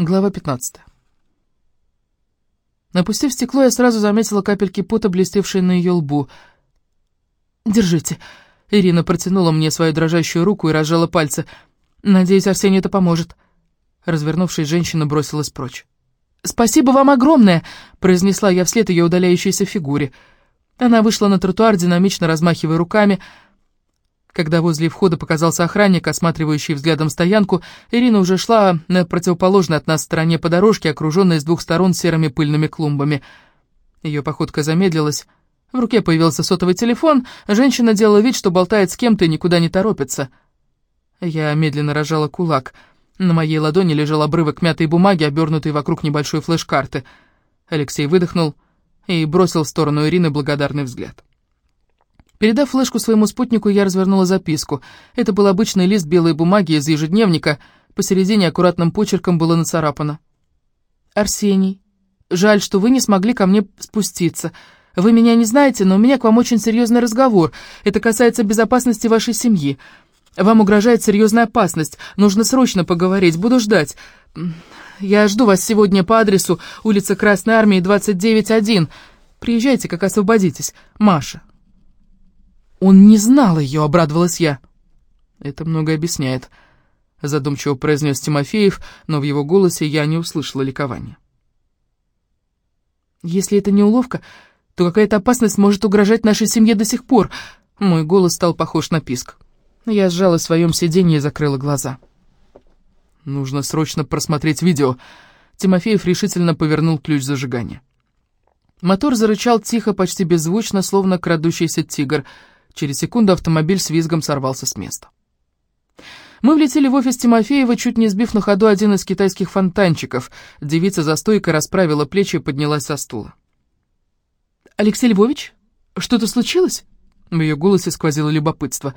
Глава 15. Напустив стекло, я сразу заметила капельки пота, блестевшие на ее лбу. «Держите». Ирина протянула мне свою дрожащую руку и разжала пальцы. «Надеюсь, Арсению это поможет». Развернувшись, женщина бросилась прочь. «Спасибо вам огромное!» — произнесла я вслед ее удаляющейся фигуре. Она вышла на тротуар, динамично размахивая руками, — когда возле входа показался охранник, осматривающий взглядом стоянку, Ирина уже шла на противоположной от нас стороне по дорожке, окруженной с двух сторон серыми пыльными клумбами. Ее походка замедлилась. В руке появился сотовый телефон, женщина делала вид, что болтает с кем-то и никуда не торопится. Я медленно рожала кулак. На моей ладони лежал обрывок мятой бумаги, обернутый вокруг небольшой флеш-карты. Алексей выдохнул и бросил в сторону Ирины благодарный взгляд. Передав флешку своему спутнику, я развернула записку. Это был обычный лист белой бумаги из ежедневника. Посередине аккуратным почерком было нацарапано. «Арсений, жаль, что вы не смогли ко мне спуститься. Вы меня не знаете, но у меня к вам очень серьезный разговор. Это касается безопасности вашей семьи. Вам угрожает серьезная опасность. Нужно срочно поговорить. Буду ждать. Я жду вас сегодня по адресу улица Красной Армии, 29-1. Приезжайте, как освободитесь. Маша». «Он не знал ее», — обрадовалась я. «Это многое объясняет», — задумчиво произнес Тимофеев, но в его голосе я не услышала ликования. «Если это не уловка, то какая-то опасность может угрожать нашей семье до сих пор». Мой голос стал похож на писк. Я сжала в своем сиденье и закрыла глаза. «Нужно срочно просмотреть видео». Тимофеев решительно повернул ключ зажигания. Мотор зарычал тихо, почти беззвучно, словно крадущийся тигр — Через секунду автомобиль с визгом сорвался с места. Мы влетели в офис Тимофеева, чуть не сбив на ходу один из китайских фонтанчиков. Девица за стойкой расправила плечи и поднялась со стула. «Алексей Львович, что-то случилось?» В ее голосе сквозило любопытство.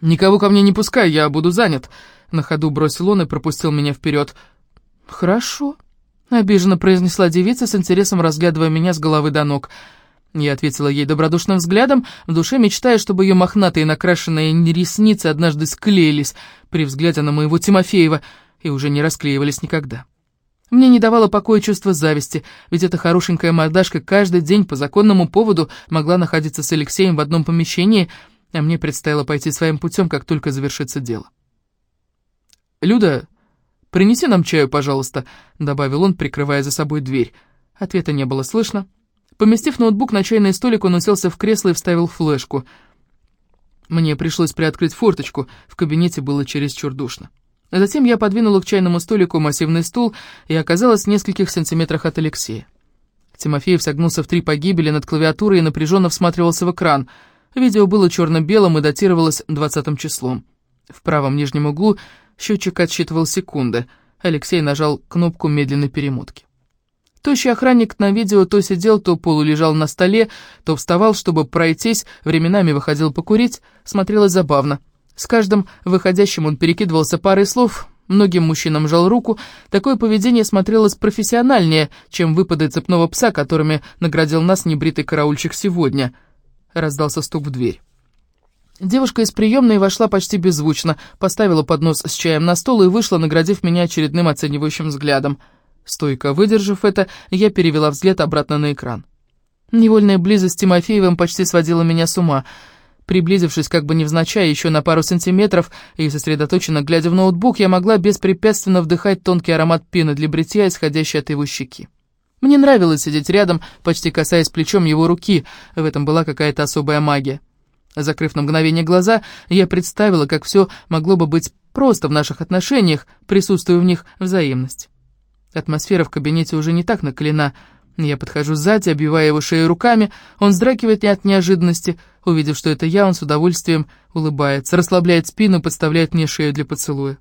«Никого ко мне не пускай, я буду занят», — на ходу бросил он и пропустил меня вперед. «Хорошо», — обиженно произнесла девица, с интересом разглядывая меня с головы до ног. «Хорошо». Я ответила ей добродушным взглядом, в душе мечтая, чтобы ее мохнатые накрашенные ресницы однажды склеились при взгляде на моего Тимофеева и уже не расклеивались никогда. Мне не давало покоя чувство зависти, ведь эта хорошенькая мордашка каждый день по законному поводу могла находиться с Алексеем в одном помещении, а мне предстояло пойти своим путем, как только завершится дело. «Люда, принеси нам чаю, пожалуйста», — добавил он, прикрывая за собой дверь. Ответа не было слышно. Поместив ноутбук на чайный столик, он уселся в кресло и вставил флешку. Мне пришлось приоткрыть форточку, в кабинете было чересчур душно. Затем я подвинула к чайному столику массивный стул и оказалась в нескольких сантиметрах от Алексея. Тимофеев согнулся в три погибели над клавиатурой и напряженно всматривался в экран. Видео было черно-белым и датировалось двадцатым числом. В правом нижнем углу счетчик отсчитывал секунды. Алексей нажал кнопку медленной перемотки. Тощий охранник на видео то сидел, то полулежал на столе, то вставал, чтобы пройтись, временами выходил покурить, смотрелось забавно. С каждым выходящим он перекидывался парой слов, многим мужчинам жал руку, такое поведение смотрелось профессиональнее, чем выпады цепного пса, которыми наградил нас небритый караульщик сегодня. Раздался стук в дверь. Девушка из приемной вошла почти беззвучно, поставила поднос с чаем на стол и вышла, наградив меня очередным оценивающим взглядом. Стойко выдержав это, я перевела взгляд обратно на экран. Невольная близость с Тимофеевым почти сводила меня с ума. Приблизившись как бы невзначай еще на пару сантиметров и сосредоточенно глядя в ноутбук, я могла беспрепятственно вдыхать тонкий аромат пены для бритья, исходящий от его щеки. Мне нравилось сидеть рядом, почти касаясь плечом его руки, в этом была какая-то особая магия. Закрыв на мгновение глаза, я представила, как все могло бы быть просто в наших отношениях, присутствуя в них взаимность. Атмосфера в кабинете уже не так накалена. Я подхожу сзади, обвивая его шею руками. Он вздракивает от неожиданности. Увидев, что это я, он с удовольствием улыбается, расслабляет спину, подставляет мне шею для поцелуя.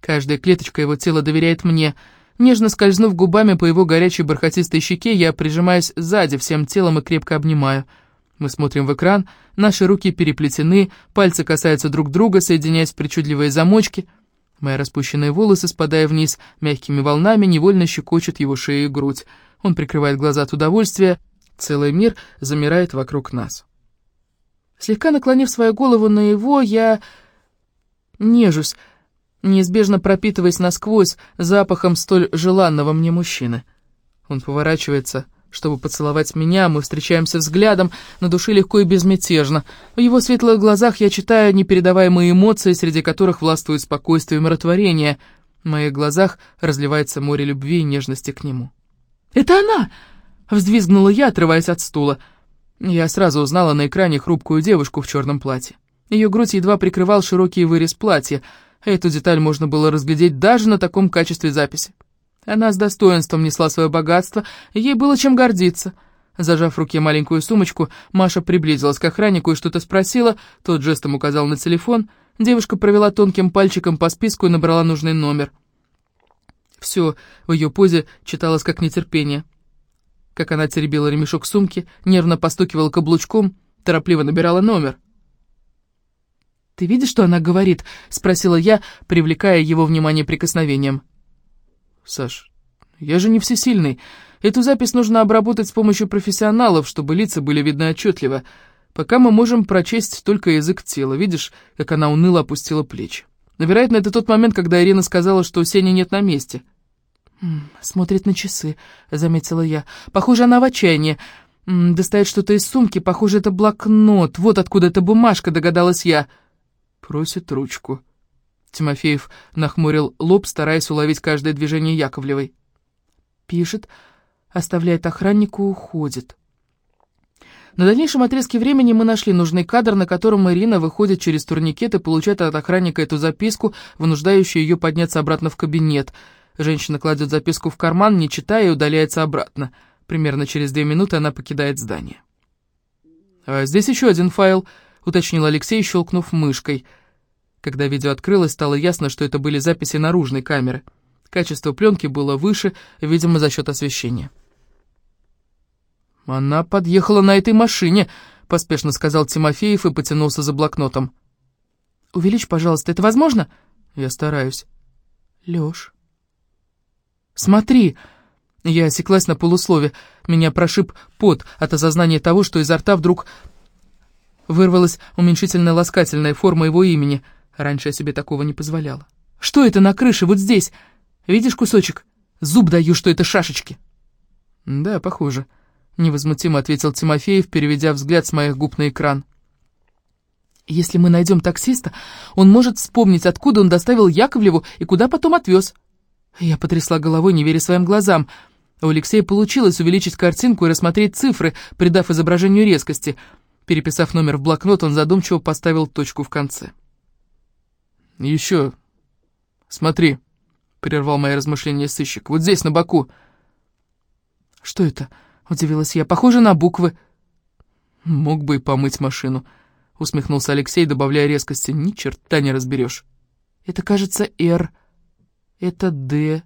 Каждая клеточка его тела доверяет мне. Нежно скользнув губами по его горячей бархатистой щеке, я прижимаюсь сзади всем телом и крепко обнимаю. Мы смотрим в экран, наши руки переплетены, пальцы касаются друг друга, соединяясь в причудливые замочки — Мои распущенные волосы, спадая вниз мягкими волнами, невольно щекочут его шею и грудь. Он прикрывает глаза от удовольствия. Целый мир замирает вокруг нас. Слегка наклонив свою голову на его, я нежусь. неизбежно пропитываясь насквозь запахом столь желанного мне мужчины. Он поворачивается, чтобы поцеловать меня, мы встречаемся взглядом, на душе легко и безмятежно. В его светлых глазах я читаю непередаваемые эмоции, среди которых властвует спокойствие и умиротворение. В моих глазах разливается море любви и нежности к нему. «Это она!» — взвизгнула я, отрываясь от стула. Я сразу узнала на экране хрупкую девушку в черном платье. Ее грудь едва прикрывал широкий вырез платья. Эту деталь можно было разглядеть даже на таком качестве записи. Она с достоинством несла свое богатство, ей было чем гордиться. Зажав в руке маленькую сумочку, Маша приблизилась к охраннику и что-то спросила, тот жестом указал на телефон. Девушка провела тонким пальчиком по списку и набрала нужный номер. Все в ее позе читалось как нетерпение как она теребила ремешок сумки, нервно постукивала каблучком, торопливо набирала номер. «Ты видишь, что она говорит?» — спросила я, привлекая его внимание прикосновением. «Саш, я же не всесильный. Эту запись нужно обработать с помощью профессионалов, чтобы лица были видны отчетливо. Пока мы можем прочесть только язык тела. Видишь, как она уныло опустила плечи. Вероятно, это тот момент, когда Ирина сказала, что Сени нет на месте». «Смотрит на часы», — заметила я. «Похоже, она в отчаянии. Достает что-то из сумки, похоже, это блокнот. Вот откуда эта бумажка, догадалась я». «Просит ручку». Тимофеев нахмурил лоб, стараясь уловить каждое движение Яковлевой. «Пишет, оставляет охраннику, уходит». На дальнейшем отрезке времени мы нашли нужный кадр, на котором Ирина выходит через турникет и получает от охранника эту записку, вынуждающую ее подняться обратно в кабинет — Женщина кладет записку в карман, не читая, и удаляется обратно. Примерно через две минуты она покидает здание. «А здесь еще один файл», — уточнил Алексей, щелкнув мышкой. Когда видео открылось, стало ясно, что это были записи наружной камеры. Качество пленки было выше, видимо, за счет освещения. «Она подъехала на этой машине», — поспешно сказал Тимофеев и потянулся за блокнотом. «Увеличь, пожалуйста, это возможно?» «Я стараюсь». «Лёш, «Смотри!» Я осеклась на полуслове. Меня прошиб пот от осознания того, что изо рта вдруг вырвалась уменьшительно-ласкательная форма его имени. Раньше я себе такого не позволяла. «Что это на крыше, вот здесь? Видишь кусочек? Зуб даю, что это шашечки». «Да, похоже», — невозмутимо ответил Тимофеев, переведя взгляд с моих губ на экран. «Если мы найдем таксиста, он может вспомнить, откуда он доставил Яковлеву и куда потом отвез». Я потрясла головой, не веря своим глазам. У Алексея получилось увеличить картинку и рассмотреть цифры, придав изображению резкости. Переписав номер в блокнот, он задумчиво поставил точку в конце. «Еще. Смотри», — прервал мои размышления сыщик, — «вот здесь, на боку». «Что это?» — удивилась я. «Похоже на буквы». «Мог бы и помыть машину», — усмехнулся Алексей, добавляя резкости. «Ни черта не разберешь». «Это, кажется, «Р», это «Д».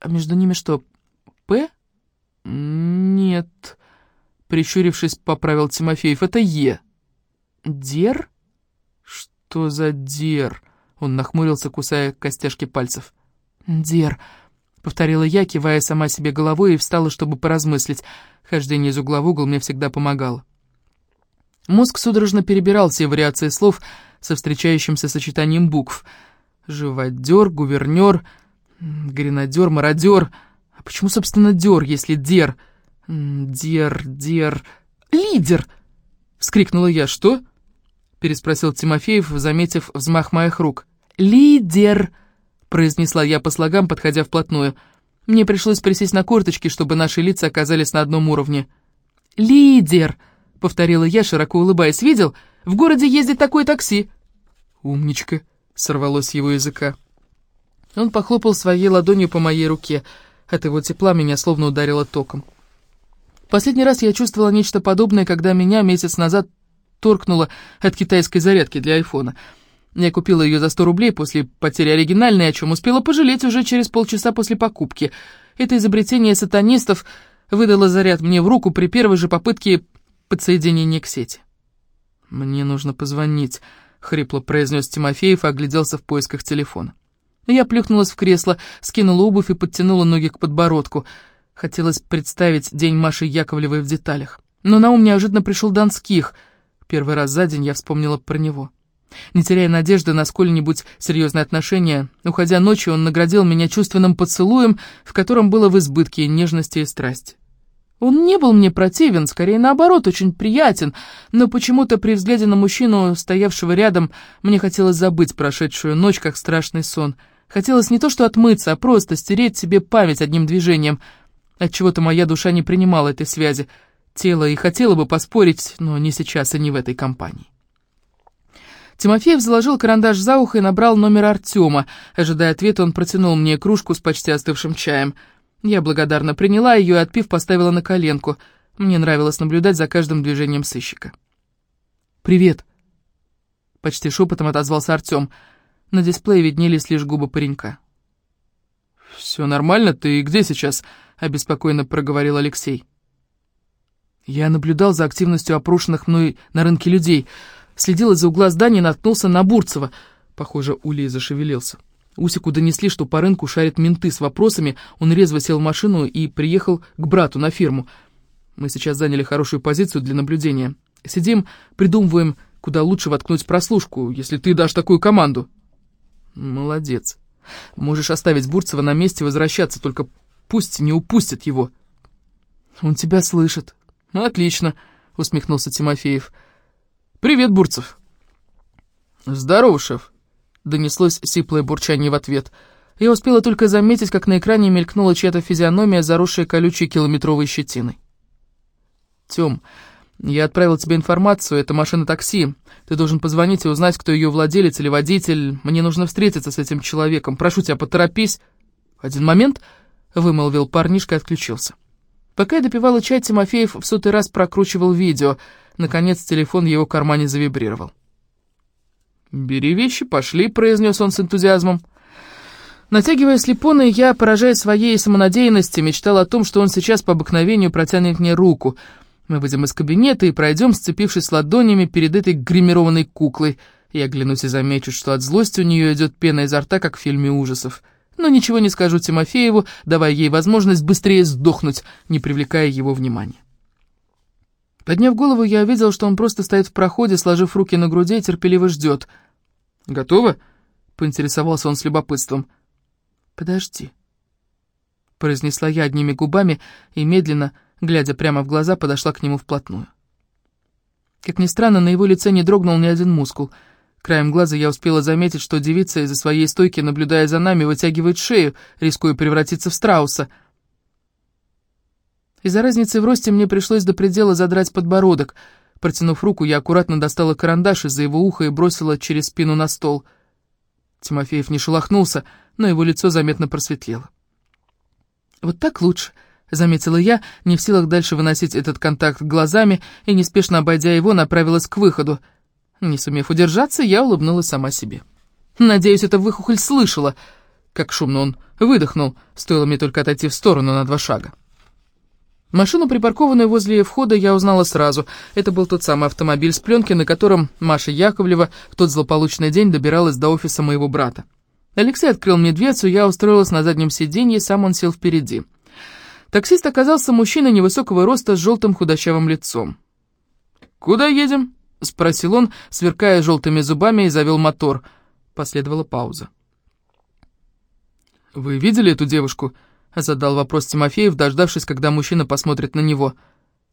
А между ними что, «П»? Нет. Прищурившись, поправил Тимофеев. Это «Е». «Дер»? Что за «дер»? Он нахмурился, кусая костяшки пальцев. «Дер», — повторила я, кивая сама себе головой и встала, чтобы поразмыслить. Хождение из угла в угол мне всегда помогало. Мозг судорожно перебирал все вариации слов со встречающимся сочетанием букв — Живодер, гувернер, гренадер, мародер. А почему, собственно, дер, если дер? Дер, дер... Лидер! Вскрикнула я. Что? Переспросил Тимофеев, заметив взмах моих рук. Лидер! Произнесла я по слогам, подходя вплотную. Мне пришлось присесть на корточки, чтобы наши лица оказались на одном уровне. «Лидер!» — повторила я, широко улыбаясь. «Видел? В городе ездит такое такси». «Умничка!» сорвалось его языка. Он похлопал своей ладонью по моей руке. От его тепла меня словно ударило током. Последний раз я чувствовала нечто подобное, когда меня месяц назад торкнуло от китайской зарядки для айфона. Я купила ее за 100 рублей после потери оригинальной, о чем успела пожалеть уже через полчаса после покупки. Это изобретение сатанистов выдало заряд мне в руку при первой же попытке подсоединения к сети. «Мне нужно позвонить», — хрипло произнес Тимофеев и огляделся в поисках телефона. Я плюхнулась в кресло, скинула обувь и подтянула ноги к подбородку. Хотелось представить день Маши Яковлевой в деталях. Но на ум неожиданно пришел Донских. Первый раз за день я вспомнила про него. Не теряя надежды на сколь-нибудь серьезные отношения, уходя ночью, он наградил меня чувственным поцелуем, в котором было в избытке нежности и страсти. Он не был мне противен, скорее наоборот, очень приятен, но почему-то при взгляде на мужчину, стоявшего рядом, мне хотелось забыть прошедшую ночь, как страшный сон. Хотелось не то что отмыться, а просто стереть себе память одним движением. Отчего-то моя душа не принимала этой связи. Тело и хотело бы поспорить, но не сейчас и не в этой компании. Тимофеев заложил карандаш за ухо и набрал номер Артема. Ожидая ответа, он протянул мне кружку с почти остывшим чаем. Я благодарно приняла ее и, отпив, поставила на коленку. Мне нравилось наблюдать за каждым движением сыщика. «Привет!» Почти шепотом отозвался Артем. На дисплее виднелись лишь губы паренька. «Все нормально? Ты где сейчас?» — обеспокоенно проговорил Алексей. Я наблюдал за активностью опрошенных мной на рынке людей — Следил из-за угла здания и наткнулся на Бурцева. Похоже, Улей зашевелился. Усику донесли, что по рынку шарят менты с вопросами, он резво сел в машину и приехал к брату на ферму. Мы сейчас заняли хорошую позицию для наблюдения. Сидим, придумываем, куда лучше воткнуть прослушку, если ты дашь такую команду. Молодец. Можешь оставить Бурцева на месте и возвращаться, только пусть не упустят его. Он тебя слышит. Ну, отлично, усмехнулся Тимофеев. «Привет, Бурцев!» «Здорово, шеф!» — донеслось сиплое бурчание в ответ. Я успела только заметить, как на экране мелькнула чья-то физиономия, заросшая колючей километровой щетиной. «Тём, я отправил тебе информацию, это машина такси. Ты должен позвонить и узнать, кто ее владелец или водитель. Мне нужно встретиться с этим человеком. Прошу тебя, поторопись». «Один момент», — вымолвил парнишка и отключился. Пока я допивала чай, Тимофеев в сотый раз прокручивал видео — Наконец телефон в его кармане завибрировал. «Бери вещи, пошли», — произнес он с энтузиазмом. Натягивая слепоны, я, поражая своей самонадеянности, мечтал о том, что он сейчас по обыкновению протянет мне руку. Мы выйдем из кабинета и пройдем, сцепившись ладонями перед этой гримированной куклой. Я глянусь и замечу, что от злости у нее идет пена изо рта, как в фильме ужасов. Но ничего не скажу Тимофееву, давая ей возможность быстрее сдохнуть, не привлекая его внимания. Подняв голову, я увидел, что он просто стоит в проходе, сложив руки на груди и терпеливо ждет. «Готово?» — поинтересовался он с любопытством. «Подожди», — произнесла я одними губами и медленно, глядя прямо в глаза, подошла к нему вплотную. Как ни странно, на его лице не дрогнул ни один мускул. Краем глаза я успела заметить, что девица из-за своей стойки, наблюдая за нами, вытягивает шею, рискуя превратиться в страуса — из-за разницы в росте мне пришлось до предела задрать подбородок. Протянув руку, я аккуратно достала карандаш из-за его уха и бросила через спину на стол. Тимофеев не шелохнулся, но его лицо заметно просветлело. «Вот так лучше», — заметила я, не в силах дальше выносить этот контакт глазами, и, неспешно обойдя его, направилась к выходу. Не сумев удержаться, я улыбнулась сама себе. Надеюсь, эта выхухоль слышала, как шумно он выдохнул, стоило мне только отойти в сторону на два шага. Машину, припаркованную возле входа, я узнала сразу. Это был тот самый автомобиль с пленки, на котором Маша Яковлева в тот злополучный день добиралась до офиса моего брата. Алексей открыл мне дверцу, я устроилась на заднем сиденье, сам он сел впереди. Таксист оказался мужчиной невысокого роста с желтым худощавым лицом. «Куда едем?» — спросил он, сверкая желтыми зубами, и завел мотор. Последовала пауза. «Вы видели эту девушку?» Задал вопрос Тимофеев, дождавшись, когда мужчина посмотрит на него.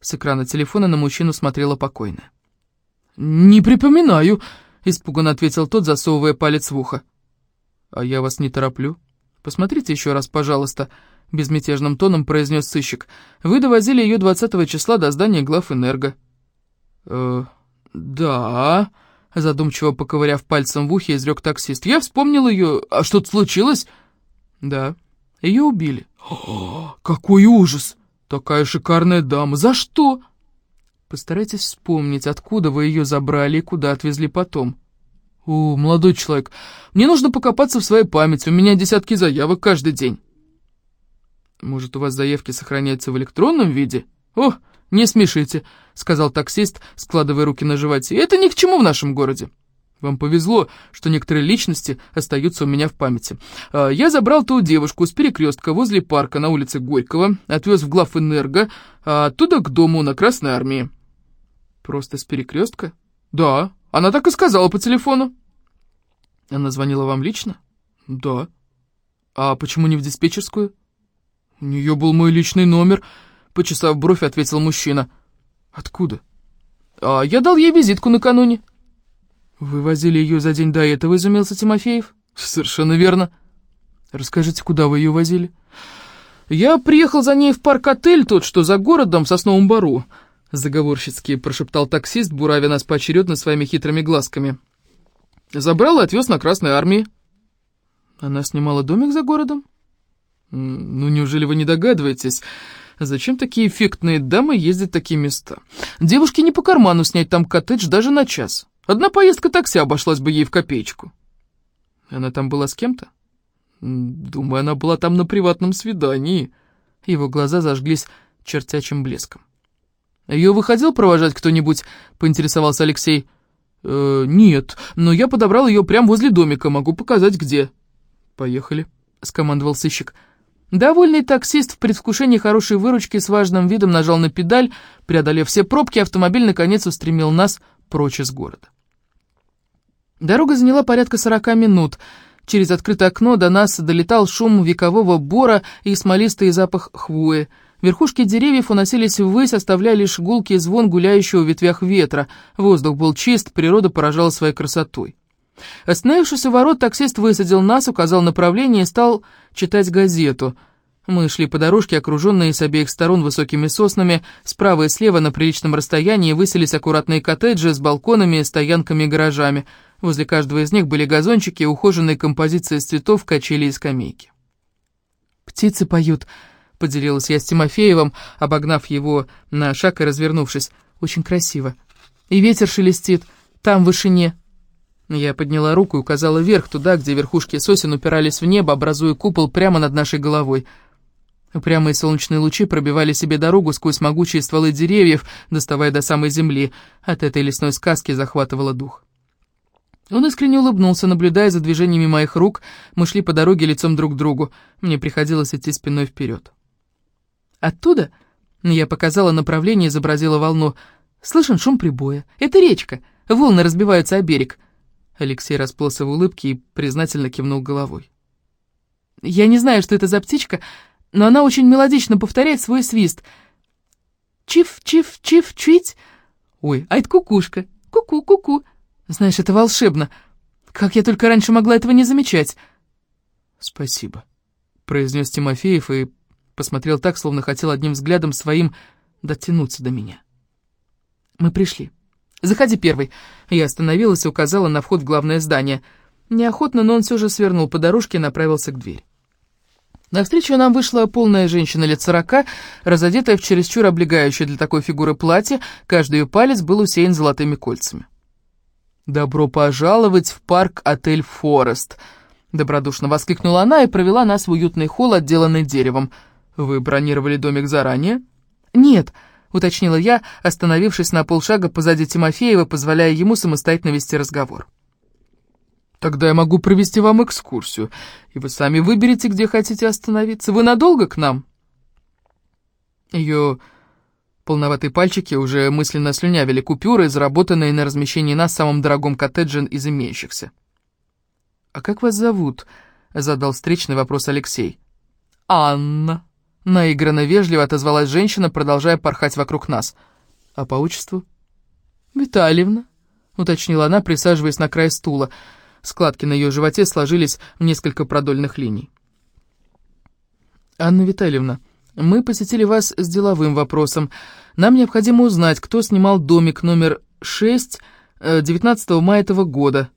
С экрана телефона на мужчину смотрела покойная. «Не припоминаю», — испуганно ответил тот, засовывая палец в ухо. «А я вас не тороплю. Посмотрите еще раз, пожалуйста», — безмятежным тоном произнес сыщик. «Вы довозили ее 20 числа до здания главэнерго». «Э, да», — задумчиво поковыряв пальцем в ухе, изрек таксист. «Я вспомнил ее. А что-то случилось?» «Да, ее убили». О, какой ужас! Такая шикарная дама. За что? Постарайтесь вспомнить, откуда вы ее забрали и куда отвезли потом. О, молодой человек, мне нужно покопаться в своей памяти. У меня десятки заявок каждый день. Может, у вас заявки сохраняются в электронном виде? О, не смешите, сказал таксист, складывая руки на животе. Это ни к чему в нашем городе. Вам повезло, что некоторые личности остаются у меня в памяти. А, я забрал ту девушку с перекрестка возле парка на улице Горького, отвез в главэнерго, а оттуда к дому на Красной Армии. Просто с перекрестка? Да. Она так и сказала по телефону». «Она звонила вам лично?» «Да». «А почему не в диспетчерскую?» «У нее был мой личный номер», — почесав бровь, ответил мужчина. «Откуда?» «А я дал ей визитку накануне». «Вы возили ее за день до этого», — изумился Тимофеев. «Совершенно верно». «Расскажите, куда вы ее возили?» «Я приехал за ней в парк-отель, тот, что за городом, в Сосновом Бару», — заговорщицки прошептал таксист, буравя нас поочередно своими хитрыми глазками. «Забрал и отвез на Красной Армии». «Она снимала домик за городом?» «Ну, неужели вы не догадываетесь, зачем такие эффектные дамы ездят в такие места? Девушке не по карману снять там коттедж даже на час. Одна поездка такси обошлась бы ей в копеечку». «Она там была с кем-то?» «Думаю, она была там на приватном свидании». Его глаза зажглись чертячим блеском. «Ее выходил провожать кто-нибудь?» — поинтересовался Алексей. «Э, «Нет, но я подобрал ее прямо возле домика, могу показать, где». «Поехали», — скомандовал сыщик. Довольный таксист в предвкушении хорошей выручки с важным видом нажал на педаль, преодолев все пробки, автомобиль наконец устремил нас прочь из города. Дорога заняла порядка сорока минут. Через открытое окно до нас долетал шум векового бора и смолистый запах хвои. Верхушки деревьев уносились ввысь, оставляя лишь гулкий звон гуляющего в ветвях ветра. Воздух был чист, природа поражала своей красотой. Остановившись у ворот, таксист высадил нас, указал направление и стал читать газету. Мы шли по дорожке, окруженные с обеих сторон высокими соснами, справа и слева на приличном расстоянии высились аккуратные коттеджи с балконами, стоянками и гаражами. Возле каждого из них были газончики, ухоженные композиции из цветов, качели и скамейки. «Птицы поют», — поделилась я с Тимофеевым, обогнав его на шаг и развернувшись. «Очень красиво. И ветер шелестит, там, в вышине». Я подняла руку и указала вверх, туда, где верхушки сосен упирались в небо, образуя купол прямо над нашей головой. Упрямые солнечные лучи пробивали себе дорогу сквозь могучие стволы деревьев, доставая до самой земли. От этой лесной сказки захватывало дух. Он искренне улыбнулся, наблюдая за движениями моих рук. Мы шли по дороге лицом друг к другу. Мне приходилось идти спиной вперед. Оттуда я показала направление и изобразила волну. Слышен шум прибоя. Это речка. Волны разбиваются о берег. Алексей расплылся в улыбке и признательно кивнул головой. «Я не знаю, что это за птичка, но она очень мелодично повторяет свой свист. Чиф-чиф-чиф-чить. Ой, а это кукушка. Ку-ку-ку-ку. Знаешь, это волшебно. Как я только раньше могла этого не замечать?» «Спасибо», — произнес Тимофеев и посмотрел так, словно хотел одним взглядом своим дотянуться до меня. Мы пришли. «Заходи первый». Я остановилась и указала на вход в главное здание. Неохотно, но он все же свернул по дорожке и направился к двери. Навстречу нам вышла полная женщина лет сорока, разодетая в чересчур облегающее для такой фигуры платье, каждый ее палец был усеян золотыми кольцами. «Добро пожаловать в парк-отель «Форест», — добродушно воскликнула она и провела нас в уютный холл, отделанный деревом. «Вы бронировали домик заранее?» «Нет», уточнила я, остановившись на полшага позади Тимофеева, позволяя ему самостоятельно вести разговор. «Тогда я могу провести вам экскурсию, и вы сами выберете, где хотите остановиться. Вы надолго к нам?» Ее полноватые пальчики уже мысленно слюнявили купюры, заработанные на размещении нас в самом дорогом коттедже из имеющихся. «А как вас зовут?» — задал встречный вопрос Алексей. «Анна», Наигранно вежливо отозвалась женщина, продолжая порхать вокруг нас. «А по отчеству?» «Витальевна», — уточнила она, присаживаясь на край стула. Складки на ее животе сложились в несколько продольных линий. «Анна Витальевна, мы посетили вас с деловым вопросом. Нам необходимо узнать, кто снимал домик номер 6 19 э, мая этого года».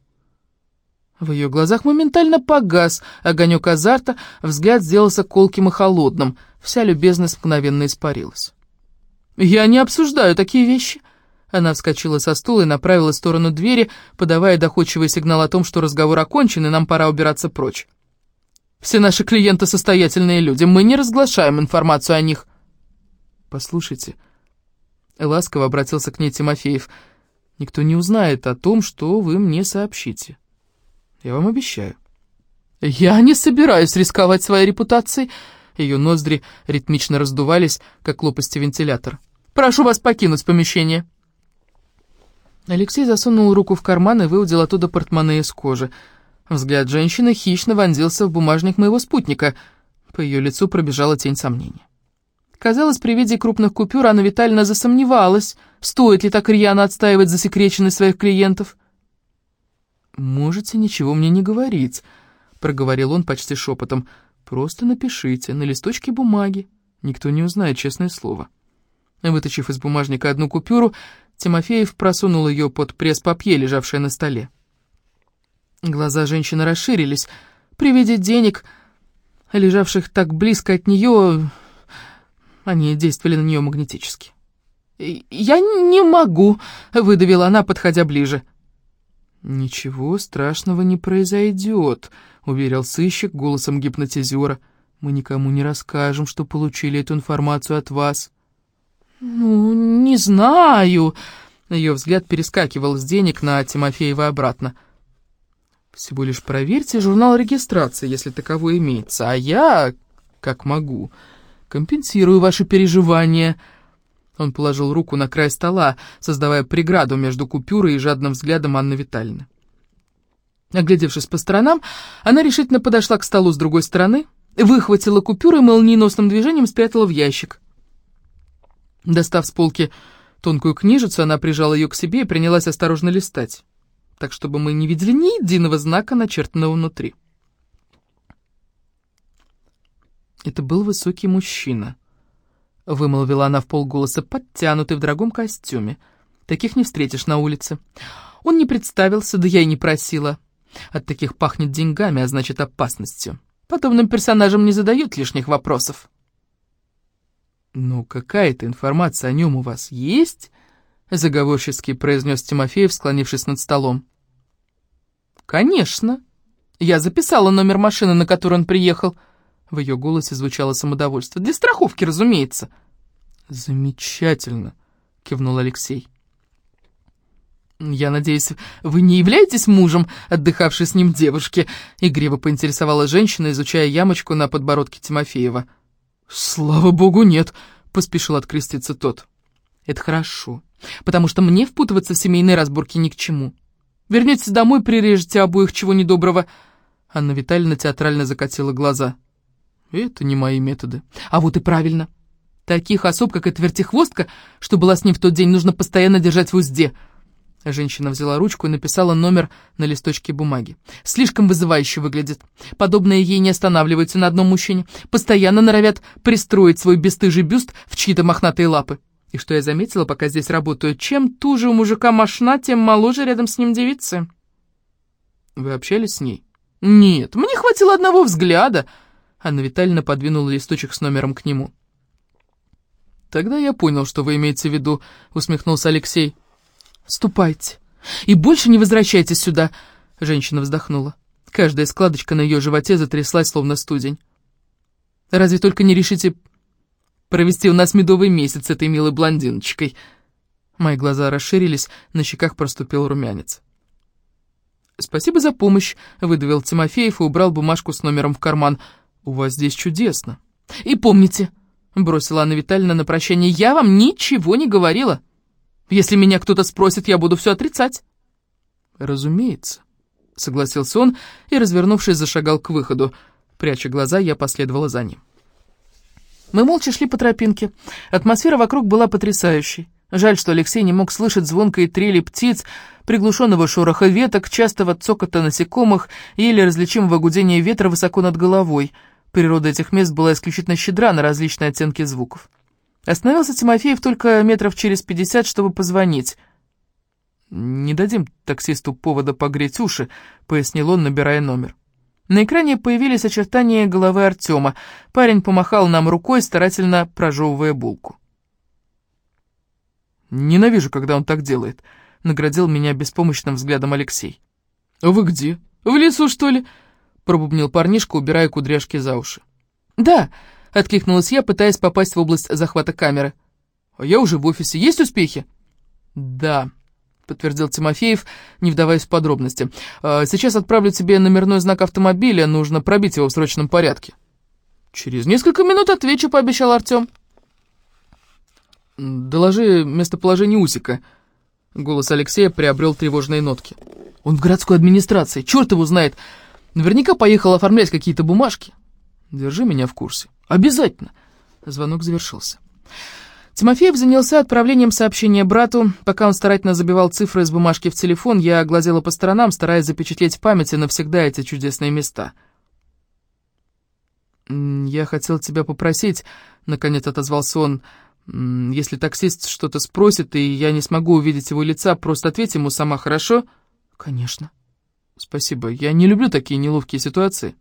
В ее глазах моментально погас огонек азарта, взгляд сделался колким и холодным, вся любезность мгновенно испарилась. «Я не обсуждаю такие вещи!» Она вскочила со стула и направила в сторону двери, подавая доходчивый сигнал о том, что разговор окончен, и нам пора убираться прочь. «Все наши клиенты состоятельные люди, мы не разглашаем информацию о них». «Послушайте», — ласково обратился к ней Тимофеев, — «никто не узнает о том, что вы мне сообщите». Я вам обещаю». «Я не собираюсь рисковать своей репутацией». Ее ноздри ритмично раздувались, как лопасти вентилятора. «Прошу вас покинуть помещение». Алексей засунул руку в карман и выудил оттуда портмоне из кожи. Взгляд женщины хищно вонзился в бумажник моего спутника. По ее лицу пробежала тень сомнения. Казалось, при виде крупных купюр Анна Витальевна засомневалась, стоит ли так рьяно отстаивать засекреченность своих клиентов. «Можете ничего мне не говорить», — проговорил он почти шепотом. «Просто напишите на листочке бумаги. Никто не узнает, честное слово». Вытащив из бумажника одну купюру, Тимофеев просунул ее под пресс-папье, лежавшее на столе. Глаза женщины расширились. При виде денег, лежавших так близко от нее, они действовали на нее магнетически. «Я не могу», — выдавила она, подходя ближе. «Ничего страшного не произойдет», — уверил сыщик голосом гипнотизера. «Мы никому не расскажем, что получили эту информацию от вас». «Ну, не знаю». Ее взгляд перескакивал с денег на Тимофеева обратно. «Всего лишь проверьте журнал регистрации, если таковой имеется, а я, как могу, компенсирую ваши переживания». Он положил руку на край стола, создавая преграду между купюрой и жадным взглядом Анны Витальевны. Оглядевшись по сторонам, она решительно подошла к столу с другой стороны, выхватила купюру и молниеносным движением спрятала в ящик. Достав с полки тонкую книжицу, она прижала ее к себе и принялась осторожно листать, так чтобы мы не видели ни единого знака, начертанного внутри. Это был высокий мужчина. Вымолвила она в полголоса, подтянутый в дорогом костюме. Таких не встретишь на улице. Он не представился, да я и не просила. От таких пахнет деньгами, а значит опасностью. Подобным персонажам не задают лишних вопросов. «Ну, какая-то информация о нем у вас есть?» — заговорчески произнес Тимофеев, склонившись над столом. «Конечно. Я записала номер машины, на которой он приехал». В ее голосе звучало самодовольство. «Для страховки, разумеется». «Замечательно», — кивнул Алексей. «Я надеюсь, вы не являетесь мужем, отдыхавшей с ним девушки?» Игриво поинтересовала женщина, изучая ямочку на подбородке Тимофеева. «Слава богу, нет», — поспешил откреститься тот. «Это хорошо, потому что мне впутываться в семейные разборки ни к чему. Вернетесь домой, прирежете обоих чего недоброго». Анна Витальевна театрально закатила глаза. «Это не мои методы». «А вот и правильно. Таких особ, как эта вертихвостка, что была с ним в тот день, нужно постоянно держать в узде». Женщина взяла ручку и написала номер на листочке бумаги. «Слишком вызывающе выглядит. Подобное ей не останавливается на одном мужчине. Постоянно норовят пристроить свой бесстыжий бюст в чьи-то мохнатые лапы. И что я заметила, пока здесь работаю, чем туже у мужика мошна, тем моложе рядом с ним девицы». «Вы общались с ней?» «Нет, мне хватило одного взгляда». Анна Витальевна подвинула листочек с номером к нему. «Тогда я понял, что вы имеете в виду», — усмехнулся Алексей. «Ступайте. И больше не возвращайтесь сюда!» Женщина вздохнула. Каждая складочка на ее животе затряслась, словно студень. «Разве только не решите провести у нас медовый месяц с этой милой блондиночкой?» Мои глаза расширились, на щеках проступил румянец. «Спасибо за помощь», — выдавил Тимофеев и убрал бумажку с номером в карман. «У вас здесь чудесно». «И помните», — бросила Анна Витальевна на прощание, — «я вам ничего не говорила». Если меня кто-то спросит, я буду все отрицать». «Разумеется», — согласился он и, развернувшись, зашагал к выходу. Пряча глаза, я последовала за ним. Мы молча шли по тропинке. Атмосфера вокруг была потрясающей. Жаль, что Алексей не мог слышать звонкой трели птиц, приглушенного шороха веток, частого цокота насекомых или различимого гудения ветра высоко над головой. Природа этих мест была исключительно щедра на различные оттенки звуков. Остановился Тимофеев только метров через пятьдесят, чтобы позвонить. «Не дадим таксисту повода погреть уши», — пояснил он, набирая номер. На экране появились очертания головы Артема. Парень помахал нам рукой, старательно прожевывая булку. «Ненавижу, когда он так делает», — наградил меня беспомощным взглядом Алексей. «Вы где? В лесу, что ли?» — пробубнил парнишка, убирая кудряшки за уши. «Да», — откликнулась я, пытаясь попасть в область захвата камеры. «А я уже в офисе. Есть успехи?» «Да», — подтвердил Тимофеев, не вдаваясь в подробности. «А, «Сейчас отправлю тебе номерной знак автомобиля, нужно пробить его в срочном порядке». «Через несколько минут отвечу», — пообещал Артем. «Доложи местоположение Усика», — Голос Алексея приобрел тревожные нотки. «Он в городской администрации, черт его знает! Наверняка поехал оформлять какие-то бумажки. Держи меня в курсе. Обязательно!» Звонок завершился. Тимофеев занялся отправлением сообщения брату. Пока он старательно забивал цифры из бумажки в телефон, я глазела по сторонам, стараясь запечатлеть в памяти навсегда эти чудесные места. «Я хотел тебя попросить», — наконец отозвался он, — «если таксист что-то спросит, и я не смогу увидеть его лица, просто ответь ему сама, хорошо?» «Конечно». «Спасибо. Я не люблю такие неловкие ситуации».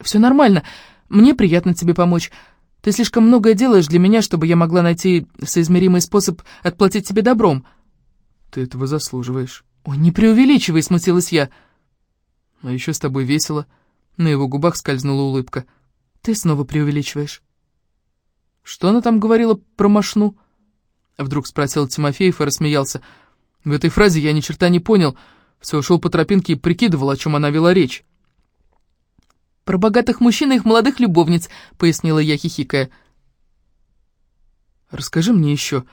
«Все нормально. Мне приятно тебе помочь». Ты слишком многое делаешь для меня, чтобы я могла найти соизмеримый способ отплатить тебе добром». «Ты этого заслуживаешь». «Ой, не преувеличивай», — смутилась я. «А еще с тобой весело». На его губах скользнула улыбка. «Ты снова преувеличиваешь». «Что она там говорила про машну?» Вдруг спросил Тимофеев и рассмеялся. В этой фразе я ни черта не понял. Все шел по тропинке и прикидывал, о чем она вела речь. «Про богатых мужчин и их молодых любовниц», — пояснила я, хихикая. «Расскажи мне еще».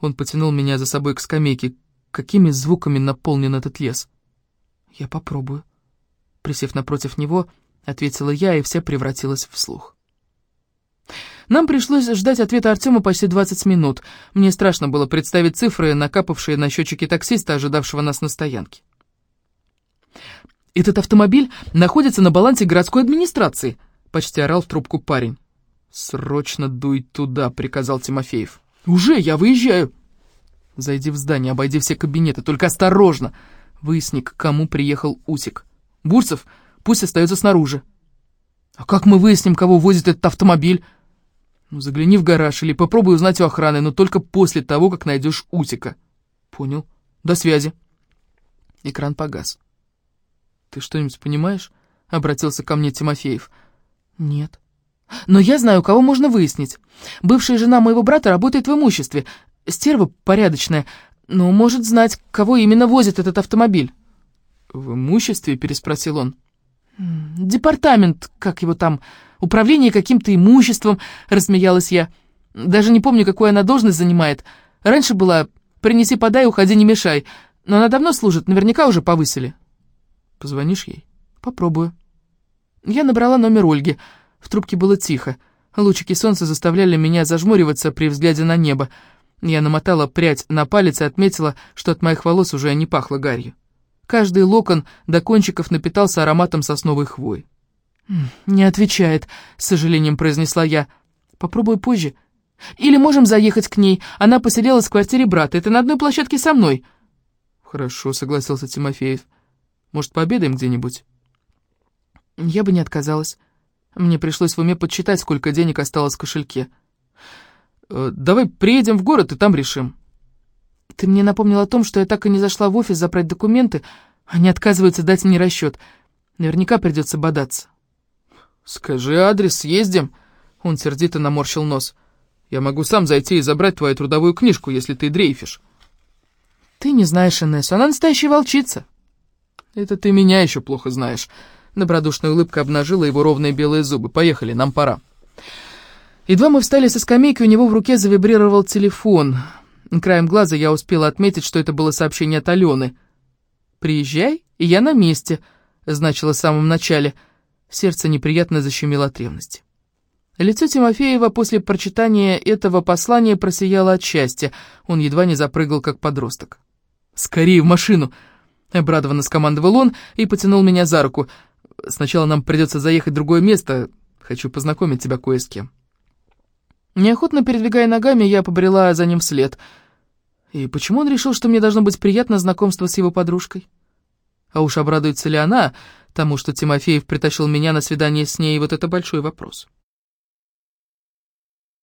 Он потянул меня за собой к скамейке. «Какими звуками наполнен этот лес?» «Я попробую». Присев напротив него, ответила я, и вся превратилась в слух. Нам пришлось ждать ответа Артема почти 20 минут. Мне страшно было представить цифры, накапавшие на счетчике таксиста, ожидавшего нас на стоянке. «Этот автомобиль находится на балансе городской администрации», — почти орал в трубку парень. «Срочно дуй туда», — приказал Тимофеев. «Уже, я выезжаю». «Зайди в здание, обойди все кабинеты, только осторожно. Выясни, к кому приехал Усик. Бурцев пусть остается снаружи». «А как мы выясним, кого возит этот автомобиль?» «Ну, загляни в гараж или попробуй узнать у охраны, но только после того, как найдешь Усика». «Понял. До связи». Экран погас. «Ты что-нибудь понимаешь?» — обратился ко мне Тимофеев. «Нет. Но я знаю, кого можно выяснить. Бывшая жена моего брата работает в имуществе. Стерва порядочная, но может знать, кого именно возит этот автомобиль». «В имуществе?» — переспросил он. «Департамент, как его там, управление каким-то имуществом», — рассмеялась я. «Даже не помню, какую она должность занимает. Раньше была «принеси, подай, уходи, не мешай», но она давно служит, наверняка уже повысили». Позвонишь ей? Попробую. Я набрала номер Ольги. В трубке было тихо. Лучики солнца заставляли меня зажмуриваться при взгляде на небо. Я намотала прядь на палец и отметила, что от моих волос уже не пахло гарью. Каждый локон до кончиков напитался ароматом сосновой хвои. «Не отвечает», — с сожалением произнесла я. «Попробую позже. Или можем заехать к ней. Она поселилась в квартире брата. Это на одной площадке со мной». «Хорошо», — согласился Тимофеев. Может, пообедаем где-нибудь?» Я бы не отказалась. Мне пришлось в уме подсчитать, сколько денег осталось в кошельке. Э, «Давай приедем в город и там решим». «Ты мне напомнил о том, что я так и не зашла в офис забрать документы. Они отказываются дать мне расчет. Наверняка придется бодаться». «Скажи адрес, съездим». Он сердито наморщил нос. «Я могу сам зайти и забрать твою трудовую книжку, если ты дрейфишь». «Ты не знаешь Инессу, она настоящая волчица». «Это ты меня еще плохо знаешь». Добродушная улыбка обнажила его ровные белые зубы. «Поехали, нам пора». Едва мы встали со скамейки, у него в руке завибрировал телефон. Краем глаза я успела отметить, что это было сообщение от Алены. «Приезжай, и я на месте», — значило в самом начале. Сердце неприятно защемило от ревности. Лицо Тимофеева после прочитания этого послания просияло от счастья. Он едва не запрыгал, как подросток. «Скорее в машину!» Обрадованно скомандовал он и потянул меня за руку. «Сначала нам придется заехать в другое место. Хочу познакомить тебя кое с кем». Неохотно передвигая ногами, я побрела за ним вслед. И почему он решил, что мне должно быть приятно знакомство с его подружкой? А уж обрадуется ли она тому, что Тимофеев притащил меня на свидание с ней, вот это большой вопрос.